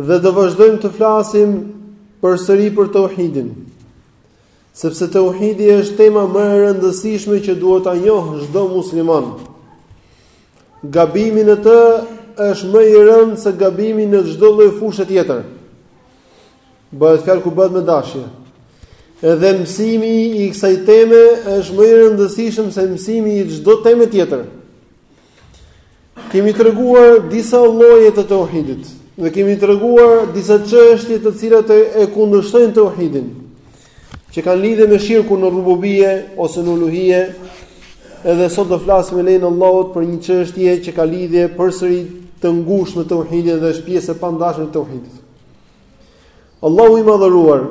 Dhe do vazhdojmë të flasim përsëri për tauhidin. Sepse tauhidi është tema më e rëndësishme që duhet ta njohë çdo musliman. Gabimi në të është më i rëndë se gabimi në çdo lloj fushe tjetër. Bëhet fjalë kur bëhet me dashje. Edhe mësimi i kësaj teme është më i rëndësishëm se mësimi i çdo teme tjetër. Kemi treguar disa lloje të teuhidit Dhe kemi treguar disa çështje të cilat e kundërshtojnë teuhidin Që kanë lidhje me shirkun në rububije ose në uluhije Edhe sot do flasim me lejen e Allahut për një çështje që ka lidhje përsëri të ngushtë me teuhidin Dhe është pjesë e pandashme e teuhidit Allahu i madhëruar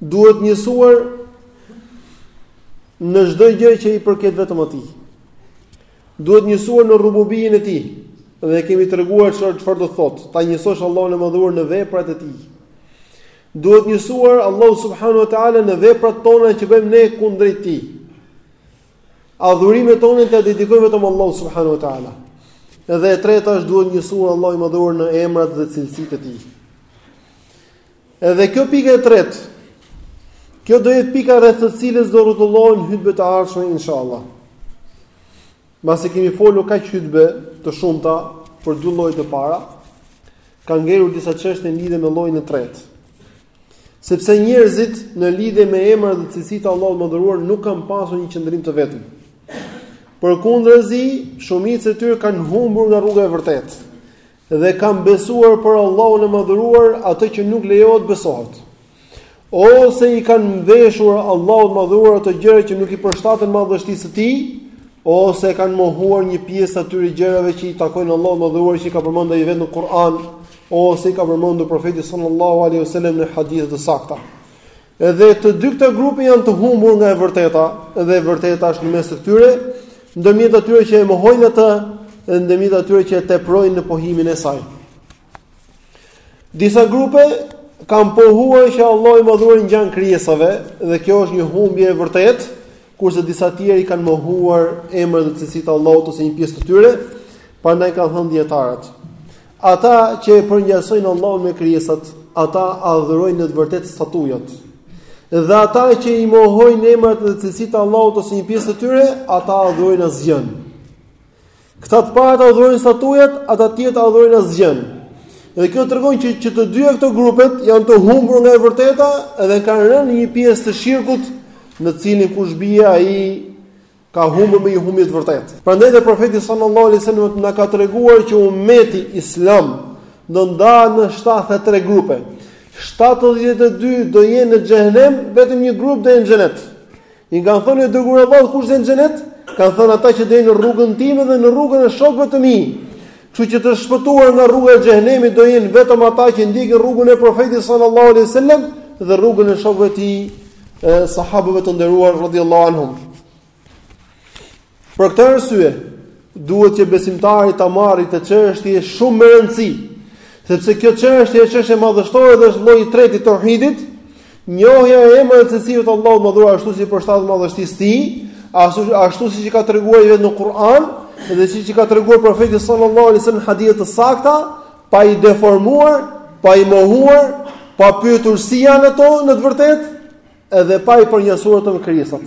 Duhet njësuar në çdo gjë që i përket vetëm atij. Duhet njësuar në rububijen e tij dhe e kemi treguar çfarë do thotë, ta njësosh Allahun e Madhëruar në veprat e tij. Duhet njësuar Allahu subhanahu wa taala në veprat tona që bëjmë ne kundrejt tij. Adhurimet tona t'ia dedikojmë vetëm Allahu subhanahu wa taala. Dhe e treta është duhet njësuar Allahu i Madhëruar në emrat dhe cilësitë e tij. Edhe kjo pika e tretë. Kjo do jetë pika rreth së cilës do rrotullohen hutbet e ardhshme inshallah. Mbasi kemi folur kaq hutbe të shumta për dy llojet e para, ka ngelur disa çështje në lidhje me llojin e tretë. Sepse njerëzit në lidhje me emrat dhe cilësitë e Allahut të madhëruar nuk kanë pasur një qëndrim të vetëm. Përkundrazi, shumica e tyre kanë humbur nga rruga e vërtetë. Dhe kanë besuar për Allahun e Madhëruar atë që nuk lejohet besohet. Ose i kanë mveshur Allahut Madhëruar ato gjëra që nuk i përshtaten madhështisë së Tij, ose kanë mohuar një pjesë të atyre gjërave që i takojnë Allahut Madhëruar që i ka përmendur ai vetë në Kur'an, ose i ka përmendur profeti sallallahu alaihi wasallam në hadithe të sakta. Dhe të dy këto grupe janë të humbur nga e vërteta, dhe e vërteta është në mes të këtyre, ndërmjet atyre që e mohojnë atë, dhe ndërmjet atyre që e teprojnë në pohimin e saj. Disa grupe kanë pohuar që Allahu i madhëruar i ngjan krijesave dhe kjo është një humbje e vërtetë, kurse disa tjerë i kanë mohuar emrat dhe cilësitë e Allahut ose një pjesë të tyre, prandaj kanë thënë dietarët. Ata që e përngjasojnë Allahun me krijesat, ata adhurojnë në të vërtetë statujat. Dhe ata që i mohojnë emrat dhe cilësitë e Allahut ose një pjesë të tyre, ata adhurojnë asgjënë. Këta të parët adhurojnë statujat, ata të tjerët adhurojnë asgjën. Dhe kjo tregon që që të dyja këto grupe janë të humbur nga e vërteta dhe kanë rënë në një pjesë të shirkut, në të cilin kush bie ai ka humbur me një humbje të vërtetë. Prandaj dhe profeti sallallahu alaihi wasallam na ka treguar që ummeti islam do ndahet në 73 grupe. 72 do jenë në xhehnem, vetëm një grup do jenë në xhenet. I kanë thënë o i dërguar i Allahut kush në xhenet? Ka thënë ata që do jenë në rrugën time dhe në rrugën e shokëve të mi. Kështu që të shpëtuar nga rruga e xhehnemit do jenë vetëm ata që ndjekin rrugën e profetit sallallahu alaihi wasallam dhe rrugën e shokëve të tij, sahabëve të nderuar radhiyallahu anhum. Për këtë arsye, duhet që besimtari ta marrë këtë çështje shumë me rëndësi, sepse kjo çështje është çështje madhështore dhe është lloji i tretë i tauhidit, njohja e emrave dhe cilësive të Allahut Madhëruar ashtu si i përshtatet madhështisë së tij, ashtu ashtu siç i ka treguar ai vetë në Kur'an dhe siç i ka treguar profeti sallallahu alaihi wasallam hadithe të sakta, pa i deformuar, pa i mohuar, pa pyetur si janë ato në të vërtetë, edhe pa i përngjasuar te krijesat.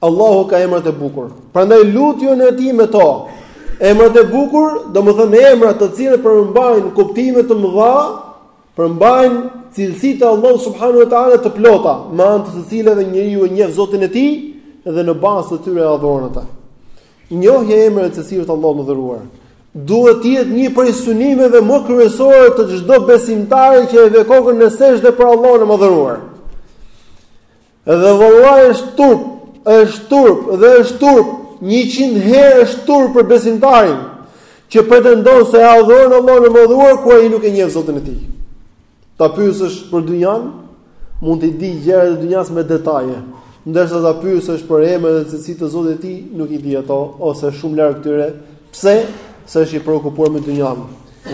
Allahu ka emrat e bukur. Prandaj lutjuni atij me to. Emrat e bukur, domethënë emra të cilat përmbajnë kuptime të mëdha, përmbajnë cilësi të Allahut subhanahu wa taala të plota, me anë të të cilave njeriu e njeh Zotin e tij dhe në bazë të tyre e adhuron atë. Njohja e emrave e cilësive të Allahut Madhëruar duhet të jetë një prej synimeve më kryesore të çdo besimtari që e vë kokën në sexhde për Allahun e Madhëruar. Dhe vallahi është turp, është turp dhe është turp, 100 herë është turp për besimtarin që pretendon se e adhuron Allahun e Madhëruar kur ai nuk e njeh Zotin e tij. Ta pyesësh për dynjan, mund t'i dijë gjërat e dynjasë me detaje, ndërsa ta pyesësh për emrat dhe cilësitë e Zotit të tij, nuk i di ato ose shumë larg tyre. Pse? Se është i preokupuar me dynjan.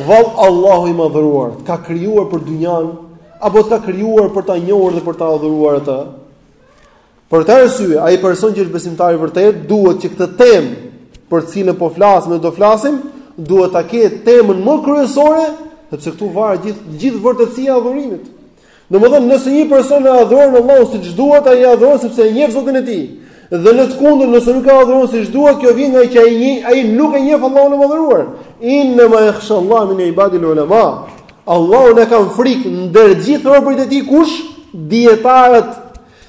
Vallë Allahu i madhëruar të ka krijuar për dynjan Apo të ka krijuar për ta njohur dhe për ta adhuruar atë? Për këtë arsye, ai person që është besimtar i vërtetë duhet që këtë temë për të cilën po flasim e do flasim, duhet ta ketë temën më kryesore, sepse këtu varet gjithë gjithë vërtetësia e adhurimit. Domethënë, nëse një person e adhuron Allahun siç duhet, ai e adhuron sepse e njeh Zotin e tij. Dhe në të kundërt, nëse nuk e adhuron siç duhet, kjo vjen ngaqë ai një, ai nuk e njeh Allahun e Madhëruar. Inna ma yakhshallahu min ibadil ulama. Allahun e kanë frikë ndër gjithë robërit e tij kush? Dietarët.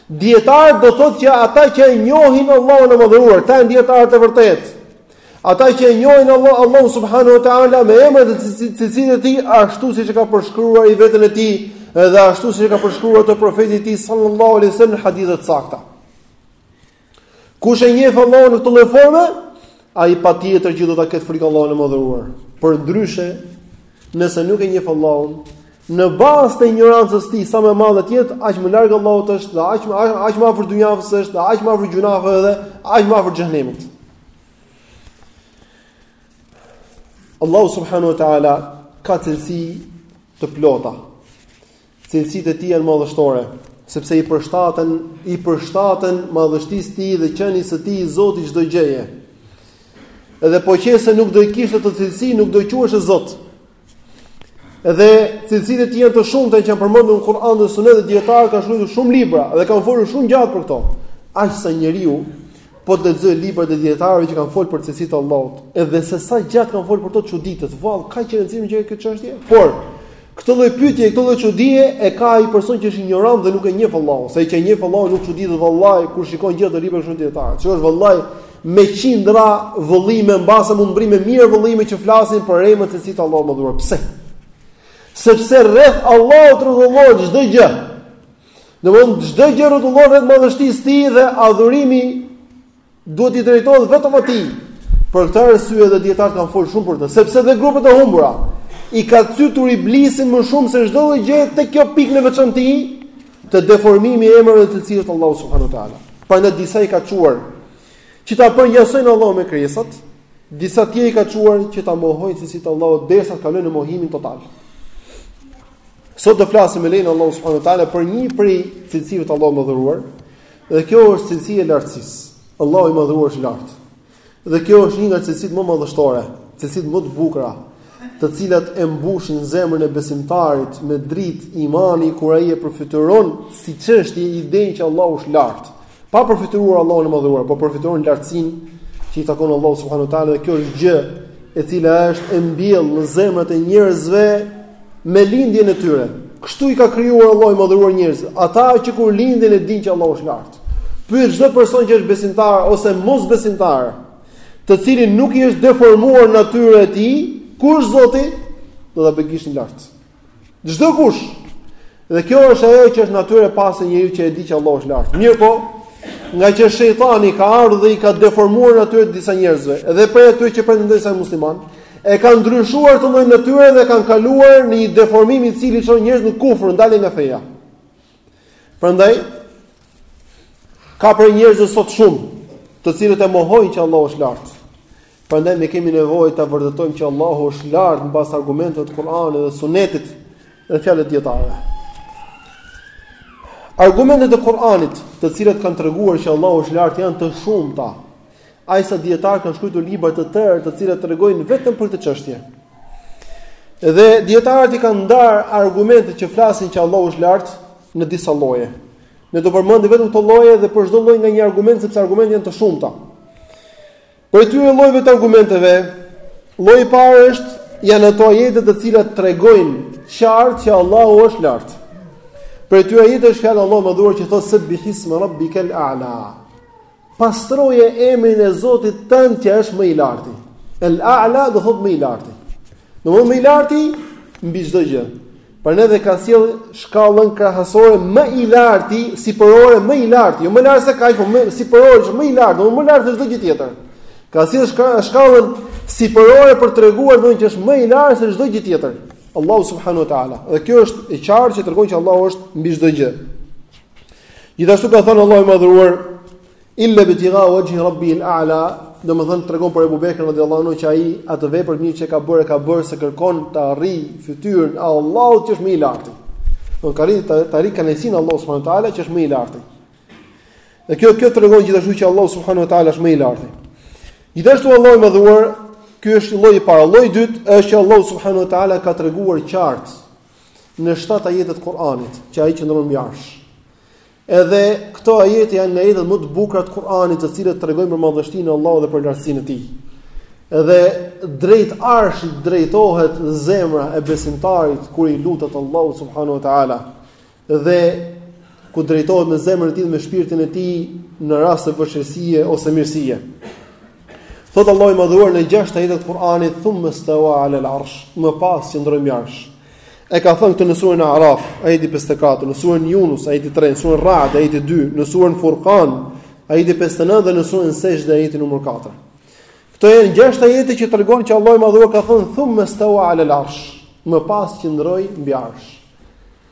Dietarët do thotë që ata që e njohin Allahun e Madhëruar, ata janë dietarët e vërtetë. Ata që e njohin Allah, Allahu subhanahu wa taala me emrat e cilësitë e tij, ashtu siç e ka përshkruar ai veten e tij, dhe ashtu siç e ka përshkruar atë profeti i tij sallallahu alaihi wasallam hadithe të sakta. Kush e njeh Allahun në këtë lloj forme, ai patjetër që do ta ketë frikë Allahun e madhëruar. Përndryshe, nëse nuk e njeh Allahun, në bazë të injorancës tij sa më madhe të jetë, aq më larg Allahut është dhe aq më aq më afër dynjasë është dhe aq më afër gjynaheve dhe aq më afër xhehenemit. Allahu subhanahu wa taala ka cilësi të plota. Cilësitë e tij janë madhështore, sepse i përshtaten i përshtaten madhështisë së tij dhe qenies së tij Zot i çdo gjëje. Edhe po qe se nuk do i kishte këto cilësi, nuk do quheshe Zot. Edhe cilësitë e tij janë të shumta që janë përmendur në Kur'an dhe Sunet dhe dijetarët kanë shkruar shumë libra dhe kanë folur shumë gjatë për këto. Aq sa njeriu Po të lexojë librat e dijetarëve që kanë folur për cilësitë e Allahut, edhe se sa gjatë kanë folur për to çuditet, vallë kaq rëndësi ka kjo çështje. Por këtë lloj pyetje, këtë lloj çudie e ka ai person që është injorant dhe nuk e njeh Allahun, se ai që njeh Allahun nuk çuditet vallahi kur shikon gjithë ato libra, shumë dijetarë. Që është vallahi me qindra vëllime mbase mund të mbërrijnë me mijëra vëllime që flasin për emrat e cilësitë e Allahut madhëruar. Pse? Sepse rreth Allahut rrotullohet çdo gjë. Domethënë çdo gjë rrotullohet rreth madhështisë tij dhe adhurimi duhet t'i drejtohet vetëm atij. Për këtë arsye edhe dijetarët kanë fol shumë për të, sepse dhe grupet e humbura i ka cytur iblisi më shumë se çdo lloj gjë te kjo pikë në veçanti te deformimi i emrave dhe cilësive të Allahut subhanahu teala. Prandaj disa i ka çuar që ta përngjasojnë Allahun me krijesat, disa tjerë i ka çuar që ta mohojnë cilësitë e Allahut derisa kalojnë në mohimin total. Sot do flasim me lejen e Allahut subhanahu ta'ala për një prej cilësive të Allahut madhëruar, dhe kjo është cilësia e lartësisë. Allahu i madhëruar është lartë. Dhe kjo është një nga cilësitë më madhështore, cilësitë më të bukura, të cilat e mbushin zemrën e besimtarit me dritë imani, kur ai e përfyturon si çështje idenë që Allahu është lartë. Pa përfytyruar Allahun e madhëruar, po përfytyron lartësinë që i takon Allahu subhanahu wa taala dhe kjo është gjë e cila është e mbjellë në zemrat e njerëzve me lindjen e tyre. Kështu i ka krijuar Allahu i madhëruar njerëzit. Ata që kur lindin e dinë që Allahu është lart. Pyet çdo person që është besimtar ose mosbesimtar, të cilit nuk i është deformuar natyra e tij, ku është Zoti do ta bëjë gishtin lart. Çdokush. Dhe kjo është ajo që është natyrë e pastër e njeriu që e di që Allahu është lart. Mirëpo, ngaqë shejtani ka ardhur dhe i ka deformuar natyrën e disa njerëzve, edhe prej atyre që pretendojnë se janë muslimanë, e kanë ndryshuar këtë lloj natyre dhe kanë kaluar në një deformim i cili çon njerëzit në kufër, në dalje nga feja. Prandaj ka prej njerëzve sot shumë, të cilët e mohojnë që Allahu është lart. Prandaj ne kemi nevojë ta vërtetojmë që Allahu është lart në bazë të argumenteve të Kur'anit dhe Sunetit dhe fjalët e dijetarëve. Argumentet e Kur'anit, të cilat kanë treguar që Allahu është lart, janë të shumta. Aq sa dijetarët kanë shkruar libra të tërë, të cilat tregojnë vetëm për këtë çështje. Dhe dijetarët i kanë ndarë argumentet që flasin që Allahu është lart në disa lloje. Ne do përmendim vetëm këto lloje dhe për çdo lloj nga një argument sepse argumentet janë të shumta. Prej këtyre llojeve të argumenteve, lloji i parë është janë ato ajete të cilat tregojnë qartë që Allahu është lart. Prej këtyre ajeteve është fjala e Allahut të madhëruar që thotë sebbihisma rabbikal a'la. Pastroje emrin e Zotit tënd që është më i larti. El A'la do thotë më i larti. Domethënë më i larti mbi çdo gjë. Prandaj dhe ka sjellë shkallën krahasore më i larti, sipërore më i larti, jo më lart se kaq, por sipërore është më i lartë, domethënë më lart se çdo gjë tjetër. Ka sjellë shkallën sipërore për të treguar domethënë që është më i lartë se çdo gjë tjetër. Allahu subhanahu wa taala. Dhe kjo është e qartë që tregon që Allahu është mbi çdo gjë. Gjithashtu ka thënë Allahu i madhëruar illa btigha wajhi rabbi al a'la, domethënë tregon për Abu Bekrin radhiyallahu anhu që ai atë vepër të mirë që e ka bërë e ka bërë se kërkon të arrijë fytyrën e Allahut që është më i lartë. Do të arrijë të arrijë kënaqësinë e Allahut subhanahu wa taala që është më i lartë. Dhe kjo kjo tregon gjithashtu që Allahu subhanahu wa taala është më i lartë. Gjithashtu Allahu i madhëruar, ky është lloji i parë. Lloji i dytë është që Allahu subhanahu wa taala ka treguar qartë në shtatë ajete të Kur'anit, që ai qëndron mbi Arsh. Edhe këto ajete janë nga ajetet më të bukura të Kur'anit, të cilat tregojnë për madhështinë e Allahut dhe për lartësinë e Tij. Edhe drejt Arshit drejtohet zemra e besimtarit kur i lutet Allahut subhanahu wa taala. Dhe ku drejtohet me zemrën e tij dhe me shpirtin e tij në raste vështirësie ose mirësie. Thotë Allahu i madhëruar në 6 ajete të Kur'anit, "Thumma stawa 'ala al-'arsh", më pas qëndroi mbi arsh. E ka thënë këtë në surën Araf, ajeti 54, në surën Yunus, ajeti 3, në surën Ra'd, ajeti 2, në surën Furqan, ajeti 59 dhe në surën Sexhde, ajeti numër 4. Këto janë gjashtë ajete që tregon që Allahu i madhëruar ka thënë, "Thumma stawa 'ala al-'arsh", më pas qëndroi mbi arsh.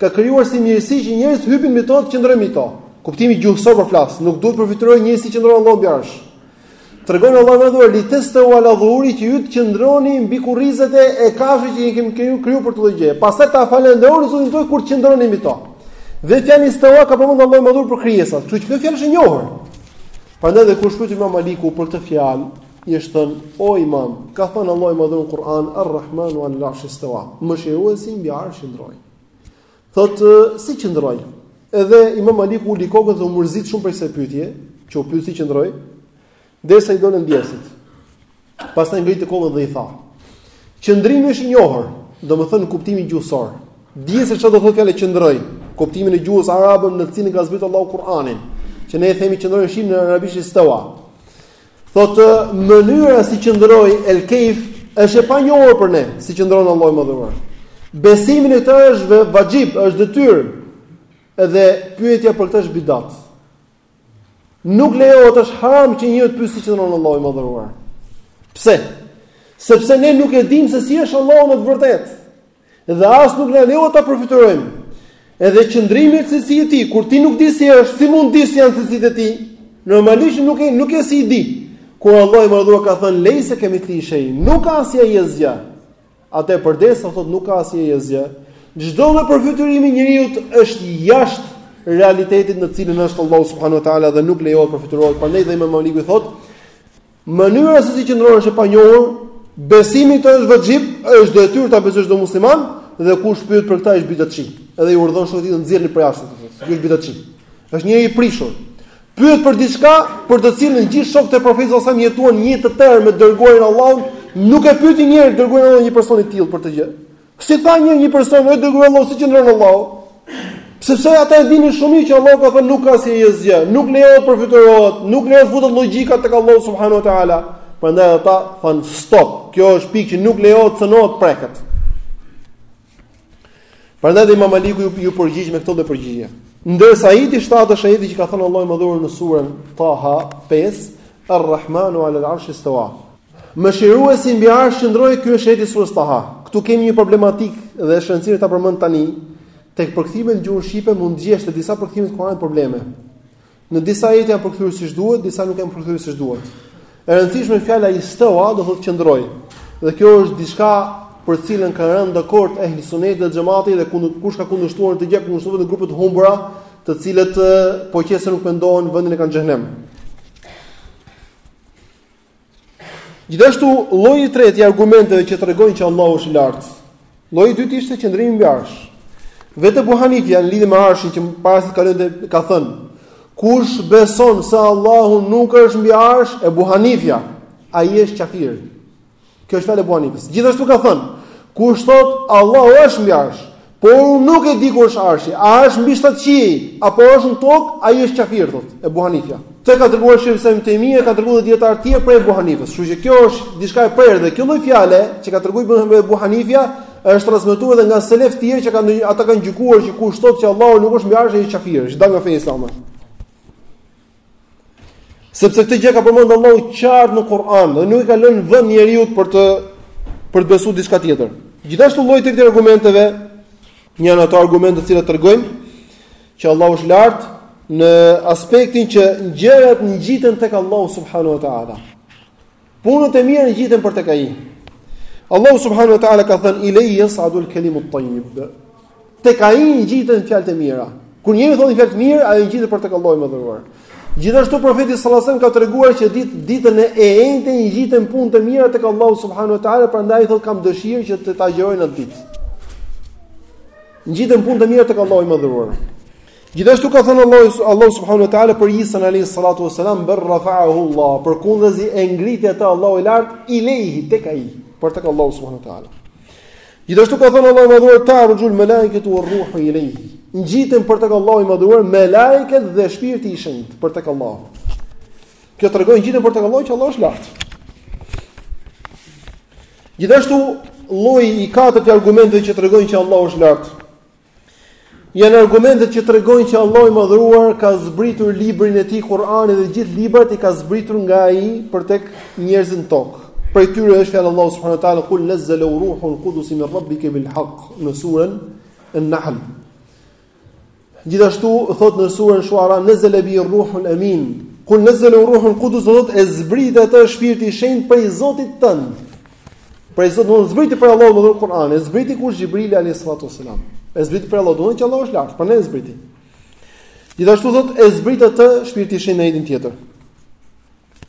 Ka krijuar si mirësi që njerëzit hypin mbi to, qëndrojnë mbi to. Kuptimi gjuhësor po flas, nuk duhet të përfytyrojë njeriu si qëndron Allahu mbi arsh. Tregon Allahu i madhëruar li tastawu ala dhuhurihi që ju të qëndroni mbi kurrizet e e kafshëve që i kemi krijuar kriju për të lloj gjë. Pastaj ta falënderoni zotin tuaj kur qëndroni mbi to. Dhe fjalën istawa e ka përmendur Allahu i madhëruar për krijesat, kështu që kjo fjalë është e njohur. Prandaj dhe kur është pyetur Imam Maliku për këtë fjalë, I është thënë, O Imam, ka thënë Allahu i Madhëruar në Kur'an, Ar-Rahmanu 'ala al-'Arshi istawa. Mëshiruesi mbi Arsh qëndroi. Thotë, si qëndroi? Edhe Imam Maliku uli kokën dhe u mërzit shumë për këtë pyetje, që u pyet si qëndroi, derisa i dolën djersit. Pastaj ngriti kokën dhe i tha, Qëndrimi është i njohur, domethënë kuptimi gjuhësor. Dije se çfarë do thotë fjala qëndroi, kuptimin e gjuhës arabe në të cilin ka zbritur Allahu Kur'anin, që ne e themi qëndroi në shqip, në arabisht istawa. Thotë mënyra si qëndroi El Keif është e panjohur për ne, si qëndron Allahu i Madhëruar. Besimi në këtë është vaxhib, është detyrë. Edhe pyetja për këtë është bidat. Nuk lejohet është haram që njëri të pyesë si qëndron Allahu i Madhëruar. Pse? Sepse ne nuk e dimë se si është Allahu në të vërtetë. Dhe as nuk na lejohet ta përfytyrojmë. Edhe qëndrimi cilësi i tij, kur ti nuk di si është, si mund të di si janë cilësitë e tij? Normalisht nuk e nuk e si i di. Kur Allahu i Madhëruar ka thënë lejse kemithlihi shej, nuk ka asnjë gjë si Ai. Atë, përderisa thot nuk ka asnjë gjë si Ai. Çdo lloj përfytyrimi i njeriu është jashtë realitetit në të cilin është Allahu subhanahu wa taala dhe nuk lejohet përfytyrohet. Prandaj dhe Imam Maliku thot Mënyra se si qëndron është e panjohur, besimi në këtë është vaxhib, është detyrë ta besosh çdo musliman dhe kush pyet për këtë është bidatçi. Edhe i urdhon shokët, nxirreni përjashtë këtë. Ky është bidatçi. Është njeri i prishur. Pyet për diçka për të cilën gjithë shokët e profetit sallallahu alajhi wasallam jetuan një jetë të tërë me dërguarin Allahut, nuk e pyeti njëri dërguarin Allahut një person i tillë për këtë gjë. S'i tha një një person, o dërguar Allahu si qëndron Allahu? Sepse ata e dinin shumë mirë që Allahu ka thënë nuk ka si Ai asgjë, nuk lejohet përfytyrohet, nuk lejohet futet logjika tek Allahu subhanahu wa taala. Prandaj ata than stop. Kjo është pikë që nuk lejohet të cënohet preket. Prandaj dhe Imam Maliku ju, ju përgjigj me këto lloj përgjigje. Ndërsa ajeti i 7 është ajeti që ka thënë Allahu i Madhëruar në surën Taha 5, Ar-Rahmanu 'ala al-'arshi istawa. Mëshiruesi mbi Arsh qëndroi ky është ajeti i surës Taha. Këtu kemi një problematik dhe është e rëndësishme ta përmend tani. Tek përkthime në gjuhën shqipe mund të gjesh te disa përkthime të Kuranit probleme. Në disa ajete janë përkthyer siç duhet, disa nuk janë përkthyer siç duhet. E rëndësishme fjala istawa do thotë qëndroi. Dhe kjo është diçka për të cilën kanë rënë dakord ehli sunnet dhe xhamati dhe kush ka kundërshtuar të gjithë kundërshtuan grupet e humbura, të cilët po qe se nuk pendohen vendin e kanë xhenem. Gjithashtu, lloji i tretë i argumenteve që tregojnë që Allahu është i lartë. Lloji i dytë ishte qëndrimi mbi arsh. Vetë Abu Hanifja në lidhje me arshin që para se të kalonte ka thënë: Kush beson se Allahu nuk është mbi arsh, Abu Hanifja, ai është qafir. Kjo është fjalë e Abu Hanifës. Gjithashtu ka thënë: Kush thot Allahu është mbi arsh, Por unë nuk e di ku është arshi, a është mbi shtatë qiej, apo është në tokë, ai është kafir thot, Ebu Hanifja. Këtë ka treguar shejh Ibn Tejmija, ka treguar dhe dijetarë të tjerë prej Ebu Hanifës. Kështu që kjo është diçka e prerë dhe kjo lloj fjale që ka treguar imam Ebu Hanifja është transmetuar edhe nga selef të tjerë që kanë ata kanë gjykuar që kush thotë se Allahu nuk është mbi arshi, ai është kafir, është dalë nga feja islame. Sepse këtë gjë ka përmendur Allahu qartë në Kur'an dhe nuk i ka lënë vend njeriut për të për të besuar diçka tjetër. Gjithashtu lloji i këtyre argumenteve, një nga ato argumente të cilat tregojnë që Allahu është lart në aspektin që gjërat ngjiten tek Allahu subhanahu wa taala. Punët e mira ngjiten për tek ai. Allahu subhanahu wa taala ka thënë ilay yas'adu al-kalimu at-tayyib. Tek ai ngjiten fjalët e mira. Kur njeriu thotë fjalë të mirë, ajo ngjitet për tek Allahu i madhëruar. Gjithashtu profeti sallallahu alajhi wasallam ka treguar që ditë ditën e enjte ngjiten punët e mira tek Allahu subhanahu wa taala, prandaj thotë kam dëshirë që të agjëroj në ditë. Ngjiten punët e mira tek Allahu i madhëruar. Gjithashtu ka thënë Allahu Allahu subhanahu wa taala për Isa alayhi salatu wasalam bal rafa'ahu Allah, përkundazi e ngriti atë Allahu i lart ilayhi tek ai, pra tek Allahu subhanahu wa taala. Gjithashtu ka thënë Allahu i madhëruar ta'rujul malaikatu war ruhu ilayhi. Ngjiten për tek Allahu i madhëruar melaiket dhe shpirti i shenjt për tek Allahu. Kjo tregon ngjiten për tek Allahu që Allahu është lart. Gjithashtu lloji i katërt i argumenteve që tregojnë që Allahu është lart. Janë argumentet që tregojnë që Allahu i Madhëruar ka zbritur librin e tij Kur'anin dhe gjithë librat i ka zbritur nga ai për tek njerëzit në tokë. Prej tyre është fjala e Allahut subhanahu wa taala kul nazzalahu ruhul qudusi min rabbika bil haqq në surën An-Nahl. Gjithashtu thot në surën Shuara nazala bihi ruhul amin. Kul nazzalahu ruhul qudus do thot e zbriti atë shpirti i shenjtë prej Zotit tënd. Prej Zotit e zbriti prej Allahut Kur'anin, e zbriti kush Xhibril alayhis salatu selam. E zbriti prej Allahut, do të thotë që Allahu është lart, prandaj e zbriti. Gjithashtu thot e zbriti atë shpirti i shenjtë në ajetin tjetër.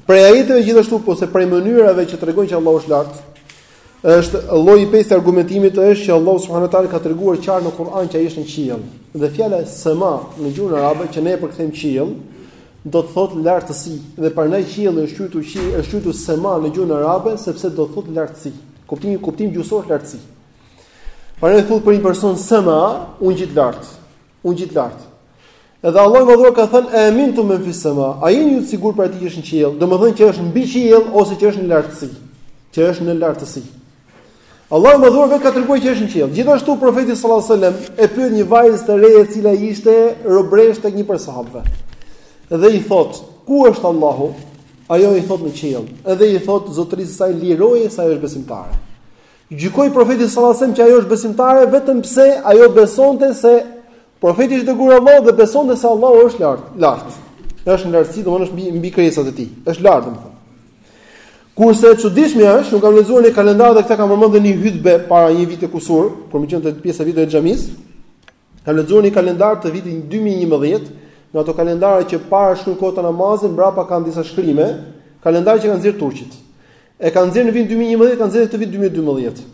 Prej ajeteve gjithashtu ose prej mënyrave që tregojnë që Allahu është lart, është lloji i pestë i argumentimit është që Allahu subhanahu wa taala ka treguar qartë në Kur'an që ai është në qiell. Dhe fjala sama në gjuhën arabe që ne e përkthejmë qiell, do të thotë lartësi dhe prandaj qielli është quajtur qi është quajtur sema në gjuhën arabe sepse do të thotë lartësi. Kuptimi kuptim gjuhësor lartësi. Prandaj thotë për një person sema, u ngjit lart. U ngjit lart. Edhe Allahu i madhëruar ka thënë e amintum men fis sema. A jeni ju të sigurt prej atij që është në qiell? Domethënë që është mbi qiell ose që është në lartësi. Që është në lartësi. Allahu i Madhëruar vetë ka treguar që është në qiell. Gjithashtu profeti sallallahu alajhi wasallam e pyet një vajzë të re e cila ishte robresh tek një prej sahabëve. Dhe i thot, "Ku është Allahu?" Ajo i thot në qiell. Edhe i thot zotërisë saj liroje se ajo është besimtare. Gjykoi profeti sallallahu alajhi wasallam që ajo është besimtare vetëm pse ajo besonte se Profeti është i dërguar i Allahut dhe besonte se Allahu është lart, lart. Është në lartësi, domthonë është mbi mbi krijesat e tij. Është lart domthonë. Kurse e çuditshme është, unë kam lexuar në kalendar dhe këtë kam përmendur në një hutbe para një viti kusur, kur kemi qenë te pjesa e vjetër e xhamis. Kam lexuar në një kalendar të vitit 2011, në ato kalendare që para shkruan kohët e namazit, mbrapa kanë disa shkrime, kalendar që kanë nxjerr turqit. E kanë nxjerr në vitin 2011, kanë nxjerr dhe në vitin 2012.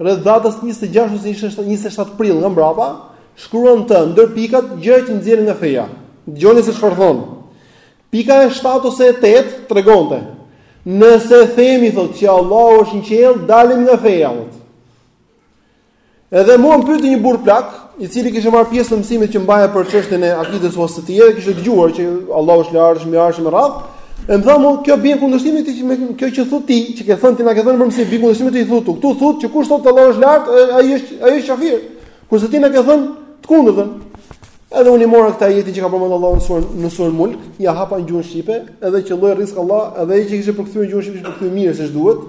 Rreth datës njëzet e gjashtë ose njëzet e shtatë prill nga mbrapa, shkruante ndër pikat gjëra që nxjerrin nga feja. Dëgjoni se çfarë thon. Pika e 7 ose e 8 tregonte. Nëse themi thotë që Allahu është në qiell, dalim nga feja. Edhe mua më pyeti një burr plak, i cili kishte marrë pjesë në mësimet që mbaja për çështjen e akidës wasitije dhe kishte dëgjuar që Allahu është lart, është mbi Arsh me radh. E më tha mua, kjo bie në kundërshtim me kjo që thotë ti, që ke thënë ti na ke thënë në mësim, bie në kundërshtim thotë. Ktu thotë që kush thotë Allahu është lart, ai është ai është kafir. Kurse ti na ke thënë të kundërtën. Edhe unë mora këtë ajetin që ka përmendur Allahu në surën në surën Mulk, ja hapa në gjuhën shqipe, edhe qëlloi rizk Allah, edhe ai që kishte përkthyer në gjuhën shqipe, kishte përkthyer mirë siç duhet.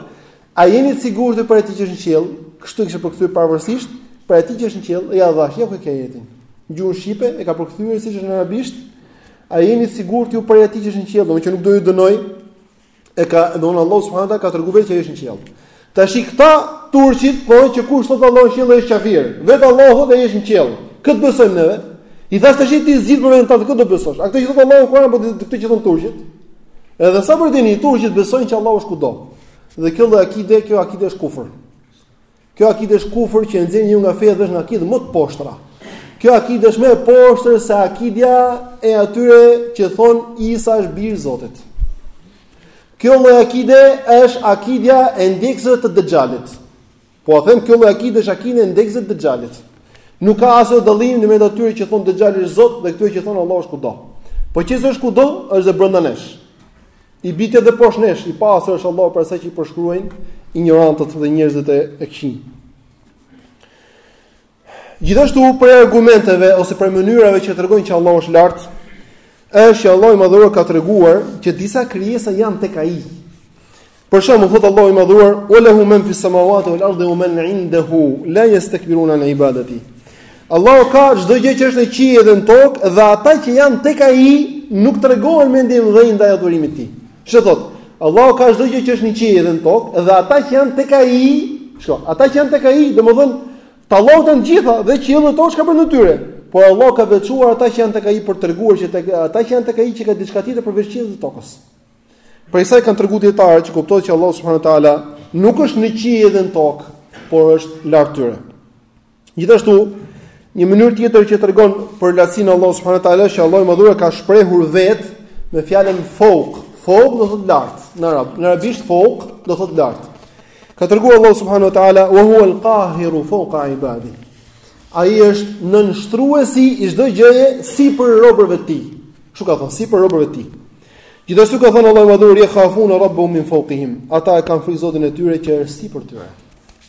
A jeni të sigurtë për atë që është në qiell? Kështu kishte përkthyer pavarësisht për atë që është në qiell, ja dhash, ja ku e ke ajetin. Në gjuhën shqipe e ka përkthyer siç është në arabisht. A jeni të sigurtë ju për atë që është në qiell, domethënë që nuk do ju dënoj? E ka, domthonë Allahu subhanahu taala ka treguar vetë që është në qiell. Tashi këta turqit thonë që kush thotë Allahu në qiell është kafir. Vetë Allahu dhe është në qiell. Këtë besojmë neve. I thash tash ti zgjidh për veten tënde kë do besosh. A këtë që thotë Allahu në Kur'an apo këtë që thonë turqit? Edhe sa për dini, turqit besojnë që Allahu është kudo. Dhe kjo lloj akide, kjo akide është kufër. Kjo akide është kufër që e nxjerr njeriun nga feja dhe është nga akidet më të poshtra. Kjo akide është më e poshtër se akidja e atyre që thon Isa është bir i Zotit. Kjo lloj akide është akidja e ndjekësve të Dexhalit. Po a them kjo lloj akide është akide e ndjekësve të Dexhalit. Nuk ka asnjë dallim në mes atyre që thon Dexhali është Zot dhe këtyre që thon Allahu është kudo. Po qe se është kudo, është dhe brenda nesh. I bie të jetë edhe poshtë nesh, i pastër është Allahu prej asaj që i përshkruajnë injorantët dhe njerëzit e e këqij. Gjithashtu prej argumenteve ose prej mënyrave që tregojnë që Allahu është lart, është që Allahu i Madhëruar ka treguar që disa krijesa janë tek Ai. Për shembull, thotë Allahu i Madhëruar: "Wa lahu man fis samawati wal ardi wa man 'indahu la yastakbiruna an ibadati." Allahut ka çdo gjë që është në qiell dhe në tokë dhe ata që janë tek Ai nuk tregohen mendjemëdhenj ndaj adhurimit të Tij. Çfarë thot? Allahu ka çdo gjë që është në qiell dhe në tokë dhe ata që janë tek ai, shko, ata që janë tek ai, domethënë të Allahu të gjitha dhe qielli toka përveç tyre. Por Allahu ka veçuar ata që janë tek ai për treguar që tek ata që janë tek ai që ka diçka tjetër përveç qiellit dhe tokës. Prej saj kanë treguar dijetarët që kuptohet që Allahu subhanahu teala nuk është në qiell dhe në tokë, por është lart tyre. Gjithashtu, një mënyrë tjetër që tregon për lartësinë e Allahut subhanahu wa taala është që Allahu i madhuar ka shprehur veten me fjalën fawq. Fawq do thotë lart në arab. Në arabisht fawq do thotë lart. Ka treguar Allahu subhanahu wa taala wa huwa al-qahiru fawqa ibadi. Ai është nënshtruesi i çdo gjëje sipër robërve të tij. Kështu ka thënë, sipër robërve të tij. Gjithashtu ka thënë Allahu i madhuar, "Yakhafuna rabbahum min fawqihim." Ata e kanë frikë Zotin e tyre që është sipër tyre.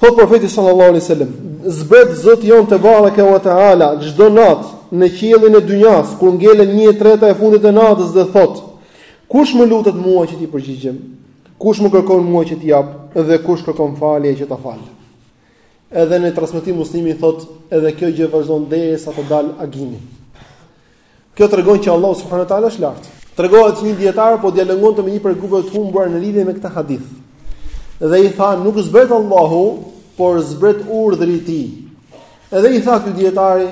Thotë Profeti sallallahu alejhi dhe sellem, zbret Zoti jonë tebareke ve teala çdo natë në qiellin e dynjas, kur ngelen një e treta e fundit e natës dhe thotë: Kush më lutet mua që t'i përgjigjem? Kush më kërkon mua që t'i jap? Dhe kush kërkon falje që ta fal? Edhe në transmetim Muslimi thotë, edhe kjo gjë vazhdon derisa të dalë agimi. Kjo tregon që Allahu subhanahu wa taala është lart. Tregohet se një dijetar po dialogonte me një prej grupeve të humbura në lidhje me këtë hadith. Dhe i tha, nuk zbret Allahu, por zbret urdhri i tij. Edhe i tha ky dijetari,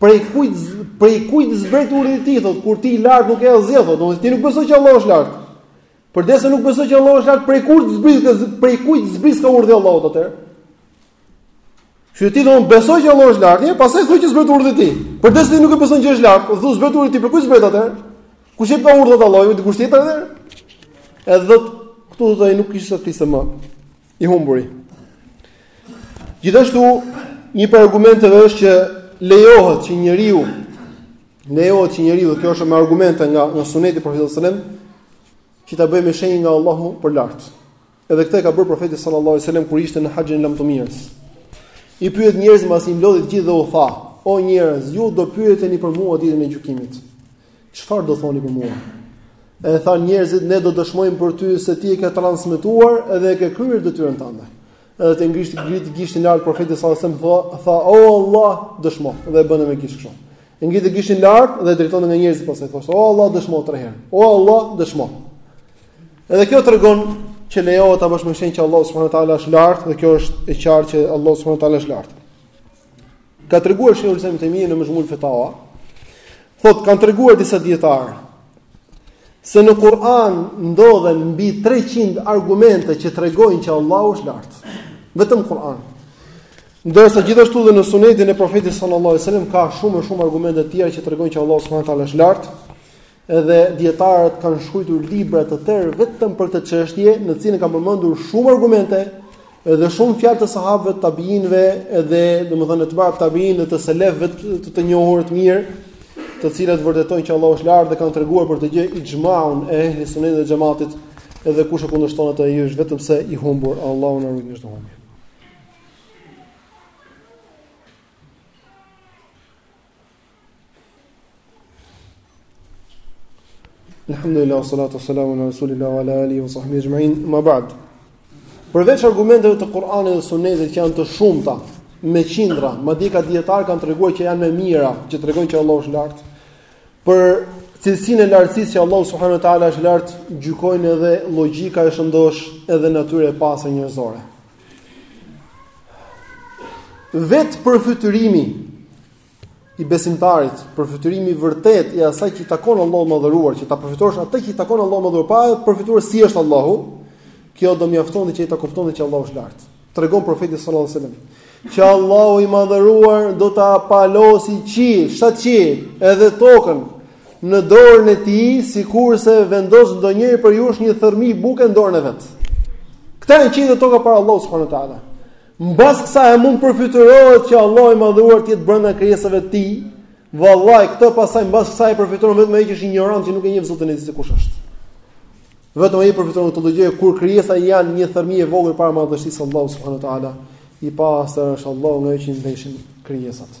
prej kujt prej kujt zbret urdhri i tij, thotë, kur ti lart nuk ke asgjë, thotë, domethënë ti nuk beson që Allahu është lart. Përderisa nuk beson që Allahu është lart, prej kujt zbrit, prej kujt zbritka urdhri Allahut atëherë? Që ti do të besosh që Allah është lart, e pastaj thuaj që zbret urdhri i tij. Përderisa ti nuk e beson që është lart, kur thu zbret urdhri i tij prej kujt zbret atëherë? Kush e ka urdhrin e Allahut dikush tjetër atëherë? Edhe do këtu do ai nuk kishte ç'të thoshte më i humburi. Gjithashtu një prej argumenteve është që lejohet që njeriu lejohet që njeriu dhe kjo është me argumente nga nga suneti profetit sallallahu alajhi wasallam që ta bëjë me shenjë nga Allahu për lart. Edhe këtë e ka bërë profeti sallallahu alajhi wasallam kur ishte në haxhin e lamtumirës. I pyeti njerëzit mbasi i mblodhi të gjithë dhe u tha: "O njerëz, ju do pyeteni për mua ditën e gjykimit. Çfarë do thoni për mua?" E thanë njerëzit: "Ne do dëshmojmë për ty se ti e ke transmetuar dhe e ke kryer detyrën tënde." Edhe e ngriti, ngriti gishtin lart profeti sallallahu alajhi wasallam tha: "O Allah, dëshmo." Dhe e bënte me gisht kështu. E ngrinte gishtin lart dhe e drejtonte nga njerëzit pastaj thoshte: "O Allah, dëshmo tre herë." O Allah, dëshmo. Edhe kjo tregon që lejohet ta bësh me shenjë që Allahu subhanahu wa taala është lart dhe kjo është e qartë që Allahu subhanahu wa taala është lart. Ka treguar Shejhul Islam Tejmije në Mexhmul Fetava. Thot kanë treguar disa dijetarë se në Kur'an ndodhen mbi 300 argumente që tregojnë që Allahu është lart. Vetëm Kur'an. Ndërsa gjithashtu dhe në Sunetin e Profetit sallallahu alajhi wasallam ka shumë e shumë argumente të tjera që tregojnë që Allahu subhanahu wa taala është lart. Edhe dijetarët kanë shkruar libra të tërë vetëm për këtë çështje, në të cilën kanë përmendur shumë argumente dhe shumë fjalë të sahabëve, të tabiinëve dhe domethënë etba tabiin dhe të selefëve të të njohur të mirë, të cilët vërtetojnë që Allahu është lart dhe kanë treguar për këtë gjë ixhmaun e ehli sunnetit dhe xhematit, edhe kush e kundërshton atë ai është vetëmse i humbur, Allahu na ruajt çdo humbje. Alhamdulillah, salatu wa salamu ala rasulillah, ala alihi wa sahbihi exhmain, ama ba'd. Përveç argumenteve të Kur'anit dhe Sunetit që janë të shumta, me qindra, madje ka dijetarë kanë treguar që janë me mijëra, që tregojnë që Allahu është lartë. Për cilësinë e lartësisë që Allahu subhanahu wa taala është lartë, gjykojnë edhe logjika e shëndoshë, edhe natyra e pastër njerëzore. Vetë përfytyrimi i besimtarit, përfytyrimi i vërtetë i asaj që i takon Allahut madhëruar, që ta përfytyrosh atë që i takon Allahut madhëruar, pa e përfytyruar si është Allahu, kjo do mjaftonte që ai ta kuptonte që Allahu është lartë. Tregon profeti sallallahu alajhi wasallam që Allahu i madhëruar do ta palosi qiejt, shtatë qiej, edhe tokën në dorën e tij, sikurse vendos ndonjëri prej jush një thërrmi buke në dorën e vet. Këta janë qiejt dhe toka para Allahut subhanahu wa taala. Mbas kësaj a mund të përfytyrohet që Allahu i madhëruar të jetë brenda krijesave të tij? Vallai, këtë pastaj mbas kësaj përfytyron vetëm ai që është injorant që nuk e njeh Zotin e tij se kush është. Vetëm ai përfytyron këtë lloj gjëje kur krijesat janë një thërrmi e vogël para madhështisë së Allahut subhanehu teala. I pastër është Allahu nga ajo që i mveshin krijesat.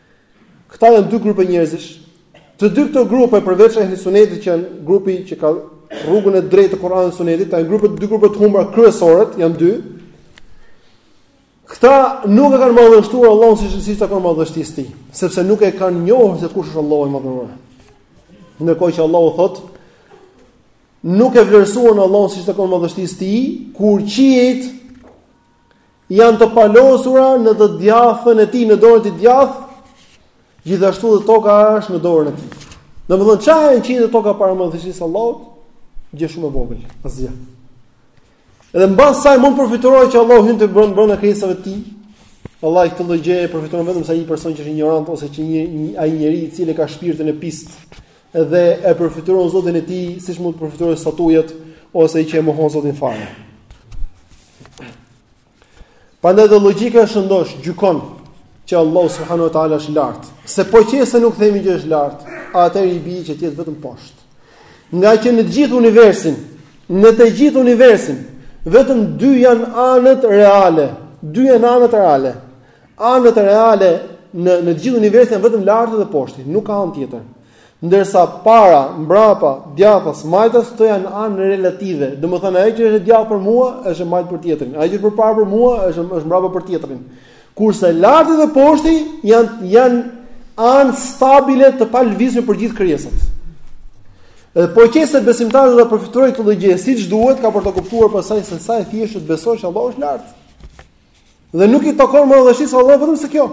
Këta janë dy grupe njerëzish. Të dy këto grupe përveç ehli Sunetit që janë grupi që ka rrugën e drejtë të Kur'anit dhe Sunetit, janë grupe dy grupe të humbura kryesore, janë dy. Këta nuk e kanë madhështuar Allahun siç siç i takon madhështisë tij, sepse nuk e kanë njohur se kush është Allahu i madhëruar. Ndërkohë që Allahu thotë nuk e vlerësuan Allahun siç i takon madhështisë tij, kur qiejt janë të palosura në të djathtën e tij, në dorën e tij të djathtë, gjithashtu dhe toka është në dorën e tij. Domethënë çfarë janë qiejt e toka para madhështisë së Allahut? Gjë shumë e vogël, asgjë. Edhe mbas kësaj mund përfytyrojë që Allahu hyn të brenda brenda krijesave të tij. Vallahi këtë lloj gjëje e përfytyron vetëmse ai person që është injorant ose që një, një ai njeri i cili ka shpirtin e pistë dhe e përfytyron Zotin e tij, siç mund të përfytyrojë statujat ose ai që e mohon Zotin fare. Pandaj dhe logjika e shëndoshë gjykon që Allah subhanahu ue ta'ala është lartë. Se po qe se nuk themi që është lartë, atëherë i bie që të jetë vetëm poshtë. Ngaqë në gjithë universin, në të gjithë universin, vetëm dy janë anët reale, dy janë anët reale, anët reale në, në gjithë universin janë vetëm lartë dhe poshtë, nuk ka anë tjetër. Ndërsa para, mbrapa, djathtas, majtas këto janë anë relative. Domethënë ajo që është e djathtë për mua është e majtë për tjetrin. Ajo që është përpara për mua është është mbrapa për tjetrin. Kurse larti dhe poshti janë janë anë stabile të palëvizur për gjithë krijesat. Edhe po qe se besimtari do ta përfitojë këtë gjë siç duhet, ka për të kuptuar pasaj se sa e thjeshtë të besosh Allahu është lart. Dhe nuk i takon madhështisë Allahu vetëm se kjo.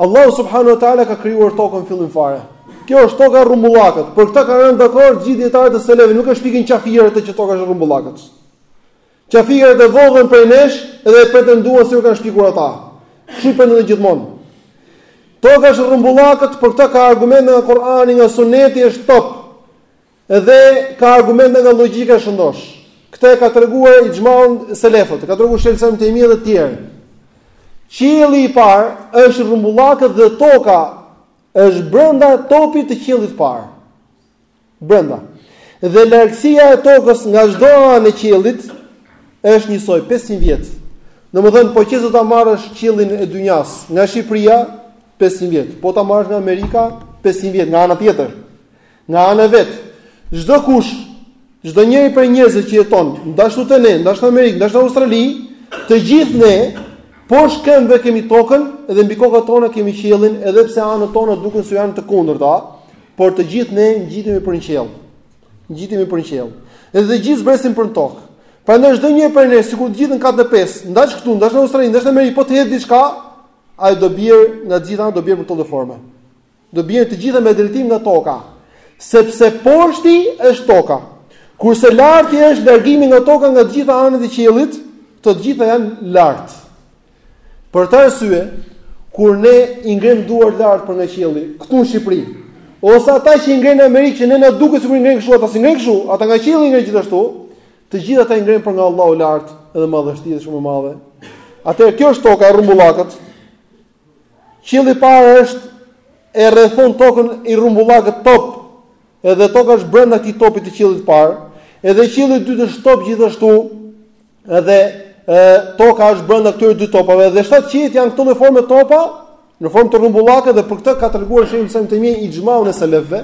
Allahu subhanahu wa taala ka krijuar tokën fillim fare. Kjo është toka e rrumbullakët. Për këtë kanë rënë dakord gjithë dietarët e selefëve, nuk e shpikin qafirët që toka është rrumbullakët. Qafirët e vodhën prej nesh dhe e pretenduan se u kanë shpikur ata. Kështu po ndodh gjithmonë. Toka është rrumbullakët, për këtë ka argumente nga Kur'ani, nga Suneti është top. Edhe ka argumente nga logjika e shëndoshë. Këtë e ka treguar ixhmaun e selefëve, e ka treguar Sheh Islam Tejmi dhe të tjerë. Qielli i parë është rrumbullakët dhe toka është brenda topit të qiellit të parë. Brenda. Dhe largësia e tokës nga çdo anë e qiellit është njësoj 500 vjet. Domethënë po qe se do ta marrësh qiellin e dynjas nga Shqipëria 500 vjet, po ta marrësh nga Amerika 500 vjet nga ana tjetër. Nga ana e vet, çdo kush, çdo njeri prej njerëzve që jeton, ndash këtu te ne, ndash në Amerikë, ndash në Australi, të gjithë ne poshtë këmbëve kemi tokën dhe mbi kokat tona kemi qiellin, edhe pse anët tona duken se janë të kundërta, por të gjithë ne ngjitemi për një qiell. Ngjitemi për një qiell. Dhe të gjithë zbresim për në tokë. Prandaj çdo njeri prej ne, sikur të gjithë në kat të pestë, ndash këtu, ndash në Australi, ndash në Amerikë, po të hedh diçka, ai do bjerë nga gjithë ana, do bjerë për këto forma. Do bjerë të gjitha me drejtim nga toka, sepse poshti është toka. Kurse larti është largimi nga toka nga të gjitha anët e qiellit, të gjitha janë lart. Për këtë arsye, kur ne i ngremë duart lart për nga qielli, këtu në Shqipëri, ose ata që i ngrenë në Amerikë që ne na duket sikur i ngrenë kështu, ata s'i ngrenë kështu, ata nga qielli ngrenë gjithashtu, të gjitha ata i ngrenë për nga Allahu lart, edhe madhështia është shumë e madhe. Atëherë kjo është toka e rrumbullakët. Qielli i parë është e rrethon tokën i rrumbullakët top, edhe toka është brenda këtij topi të qiellit të parë, edhe qielli i dytë është top gjithashtu, edhe e, toka është brenda këtyre dy topave dhe shtat qiejt janë këto në formë topa, në formë të rrumbullakët dhe për këtë ka treguar Shejhul Islam Tejmi ixhmaun e selefëve.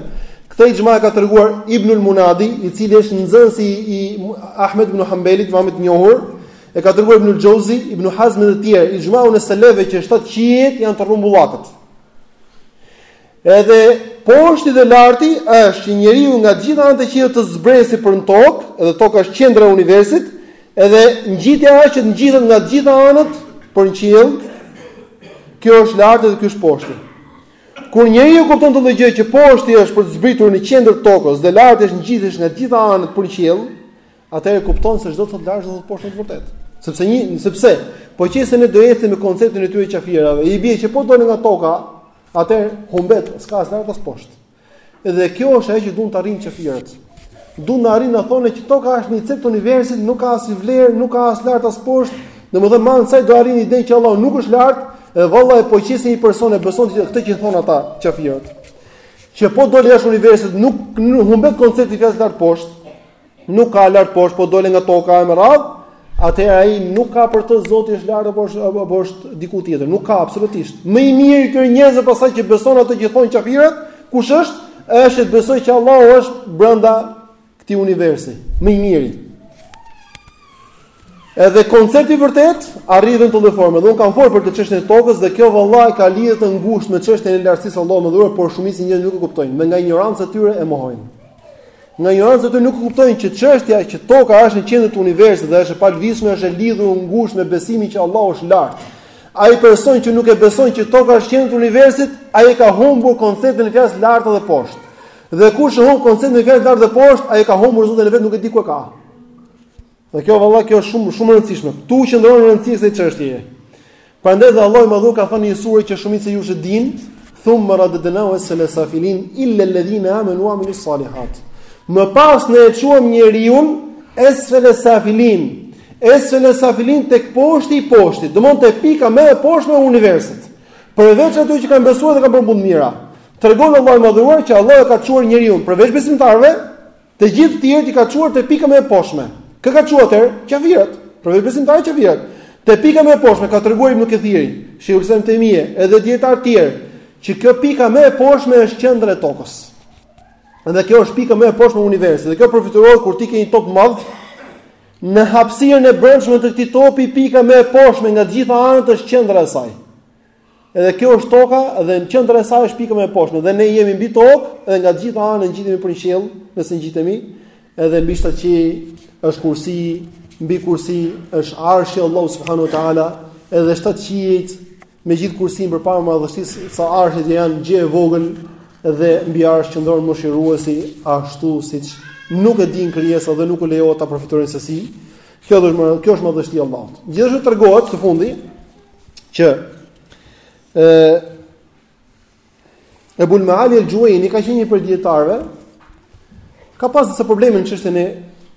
Këtë ixhma ka treguar Ibnul Munadi, i cili është nxënës i, i Ahmed ibn Hanbelit, imamit të njohur, E ka treguar Ibn al-Jauzi, Ibn Hazm dhe të tjerë, ixhmaun e selefëve që shtat qiejt janë të rrumbullakët. Edhe poshti dhe larti është që njeriu nga të gjitha anët e qiellit të zbresi për në tokë, edhe toka është qendra e universit, edhe ngjitja është që të ngjitet nga të gjitha anët për në qiell. Kjo është larti dhe ky është poshti. Kur njeriu kupton këtë llogjikë që poshti është për të zbritur në qendër të tokës dhe larti është ngjitesh nga të gjitha anët për në qiell, Atëherë kupton se ç'do të thotë lart ç'do të thotë poshtë në të vërtetë. Sepse një, sepse po qëse ne do ecim me konceptin e tyre qafirave, i bie që po dole nga toka, atëherë humbet, s'ka as lart as poshtë. Edhe kjo është ajo që duan të arrijnë qafirat. Duan të arrijnë të thonë që toka është një cep të universit, nuk ka asnjë vlerë, nuk ka as lart as poshtë. Domethënë, me anë të saj do arrijnë idenë që Allahu nuk është lart, edhe vallahi po qëse një person e beson këtë që thon ata qafirat. Që po dole jashtë universit, nuk humbet koncepti i fjalës lart poshtë. nuk ka lart poshtë, po dole nga toka e me radhë, atëherë ai nuk ka për të Zoti është lart apo është apo është diku tjetër, nuk ka absolutisht. Më i miri i këtyre njerëzve pasaj që beson atë që thonë qafirat, kush është? Është të besoj që Allahu është brenda këtij universi, më i miri. Edhe konceptin e vërtetë arritën ta deformojnë. Dhe un kam folur për këtë çështjen e tokës dhe kjo vallahi ka lidhje të ngushtë me çështjen e lartësisë së Allahut të madhëruar, por shumica e njerëzve nuk e kuptojnë, dhe nga injoranca e tyre e mohojnë. Nga injoranca e tyre nuk e kuptojnë që çështja që toka është në qendër të universit dhe është e palëvizshme është e lidhur ngushtë me besimin që Allahu është lart. Ai person që nuk e beson që toka është në qendër të universit, ai e ka humbur konceptin e fjalës lart dhe poshtë. Dhe kush e humb konceptin e fjalës lart dhe poshtë, ai e ka humbur Zotin e vet, nuk e di ku e ka. Dhe kjo vallahi është shumë shumë e rëndësishme. Ktu qëndron rëndësia e kësaj çështjeje. Prandaj dhe Allahu i madhëruar ka thënë në një sure që shumica e juaj e dinë, thumma radadna hu asfala safilin illa alladhina amanu wa amilus salihat. Më pas ne e çuam njeriun esfele safilin. Esfele safilin tek poshti i poshtit, domon te pika më e poshtme e universit. Përveç atyre që kanë besuar dhe kanë bërë punë të mira. Tregon Allahu i madhëruar që Allahu e ka çuar njeriun përveç besimtarëve, Të gjithë të tjerët i ka çuar te pika më e poshtme. Kë ka çuar atëherë? Qafirat. Përveç besimtarëve qafirat. Te pika më e poshtme ka treguar Ibn Kathiri, Sheikhul Islam Tejmije, edhe dijetarë të tjerë, që kjo pika më e poshtme është qendra e tokës. Dhe kjo është pika më e poshtme e universit. Dhe kjo përfytyrohet kur ti ke një top të madh në hapësirën e brendshme të këtij topi, pika më e poshtme nga të gjitha anët është qendra e saj. Edhe kjo është toka dhe në qendër e saj është pika më e poshtme dhe ne jemi mbi tokë dhe nga të gjitha anët ngjitemi për qiell, nëse ngjitemi, edhe mbi shtatë qiejt është kursi, mbi kursi është arshi i Allahut subhanahu wa taala, edhe shtatë qiejt me gjithë kursin përpara madhështisë së arshit janë gjë e vogël dhe mbi arsh qëndron mëshiruesi ashtu siç nuk e din krijesa dhe nuk u lejohet ta përfytyrojnë se si. Kjo është kjo është madhështia e Allahut. Gjithashtu tregohet së fundi që ë Ebul Maali al-Juwayni ka qenë një prej dietarëve ka pas disa probleme në çështjen e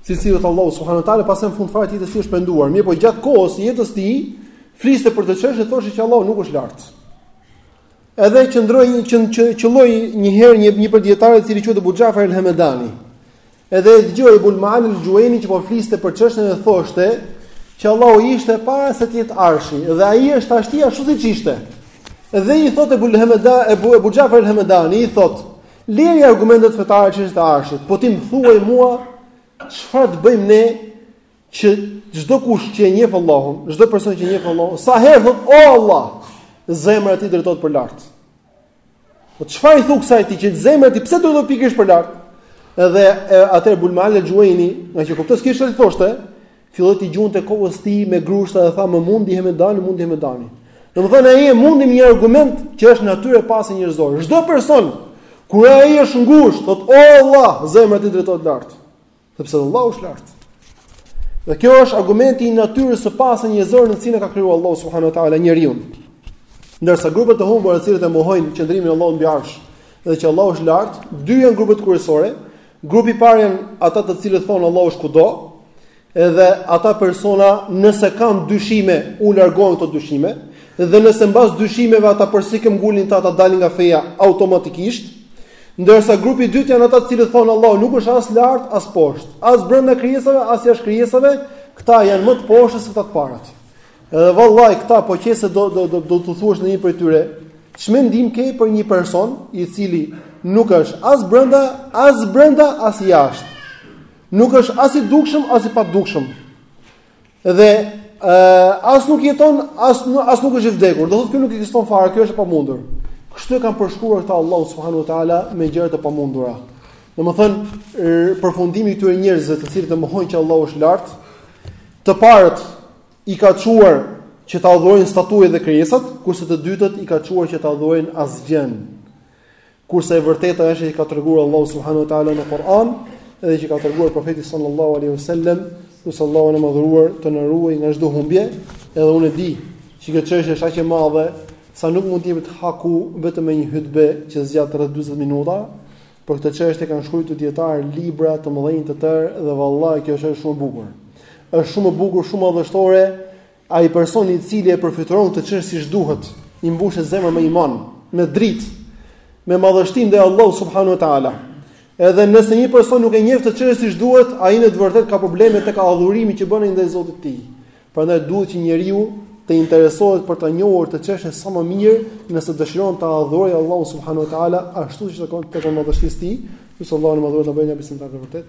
cilësive të Allahut subhanuhu teala, pastaj në fund fare të jetës është penduar. Mirëpo gjatë kohës jetës tij fliste për këtë çështje thoshte që Allahu nuk është lart. Edhe qëndro qëlloi një herë një një prej dietarëve i cili quhet Abu Jafar al-Hamadani. Edhe e dëgjoi Ebul Maali al-Juwayni që po fliste për çështjen e thoshte që Allahu ishte para se të jetë Arshi dhe ai është tashti ashtu siç ishte. Dhe i thotë Abu Hamada e Abu Abu Jafar al-Hamadani i thotë, "Lëri argumentet fetare çështjet e Arshit, po ti më thuaj mua çfarë të bëjmë ne që çdo kush që e njeh Allahun, çdo person që e njeh Allahun, sa herë thotë o Allah, zemra e tij drejtohet për lart." Po çfarë i thua kësaj ti që zemra e tij pse do të ikë për lart? Edhe atëherë Ebul Maali al-Juwayni, ngaqë s'kishte ç'të thoshte, filloi t'i gjuante kokës tij me grushta dhe tha më mundi Hamadani, mundi Hamadani. Domethënë ai e mundi me një argument që është natyrë e pastër njerëzore. Çdo person kur ai është ngushtë, thotë o Allah, zemra e tij drejtohet lart. Sepse Allahu është lart. Dhe kjo është argumenti i natyrës së pastër njerëzore në të cilën ka krijuar Allahu subhanahu wa taala njeriun. Ndërsa grupet e humbura të cilët e mohojnë qëndrimin e Allahut mbi arsh dhe që Allahu është lart, dy janë grupet kryesore. Grupi i parë janë ata të cilët thonë Allahu është kudo, edhe ata persona nëse kanë dyshime, u largohen këto dyshime, dhe nëse mbas dyshimeve ata përsëri këmbëngulin ata dalin nga feja automatikisht. Ndërsa grupi i dytë janë ata të cilët thonë Allahu nuk është as lart, as poshtë, as brenda krijesave, as jashtë krijesave, këta janë më të poshtër se këta të parët. Edhe vallahi këta po qe se do do do do t'i thuash ndonjë prej tyre, ç'mendim ke për një person i cili nuk është as brenda, as brenda, as jashtë. Nuk është as i dukshëm, as i padukshëm. Dhe ë as nuk jeton, as as nuk është i vdekur. Do thotë ky nuk ekziston fare, kjo është e pamundur. Kështu e kanë përshkruar këta Allahun subhanahu wa taala me gjëra të pamundura. Domethënë, përfundimi i këtyre njerëzve të cilët e mohojnë që Allahu është lart, të parët i ka çuar që ta adhurojnë statujat dhe krijesat, kurse të dytët i ka çuar që ta adhurojnë asgjënë. Kurse e vërteta është që ka treguar Allahu subhanahu wa taala në Kur'an dhe që ka treguar profeti sallallahu alaihi wasallam, lus Allahun e madhëruar të na ruaj nga çdo humbje, edhe unë e di që kjo çështje është aq e madhe sa nuk mund të jepet haku vetëm me një hytbe që zgjat rreth 40 minuta. Për këtë çështje kanë shkruajtur dijetarë libra të mëdhenj të tërë dhe vallahi kjo është shumë e bukur, është shumë e bukur, shumë madhështore Ai person i cili e përfytron këtë çështje siç duhet, i mbushet zemra me iman, me dritë, me madhështi ndaj Allahut subhanahu wa taala. Edhe nëse një person nuk e njeh këtë çështje siç duhet, ai në të vërtetë ka probleme tek adhurimi që bën ndaj Zotit të tij. Prandaj duhet që njeriu të interesohet për ta njohur këtë çështje sa më mirë, nëse dëshiron ta adhurojë Allahun subhanahu wa taala ashtu siç i takon madhështisë së tij, lus Allahun e madhëruar të na bëjë besimtarë të vërtetë.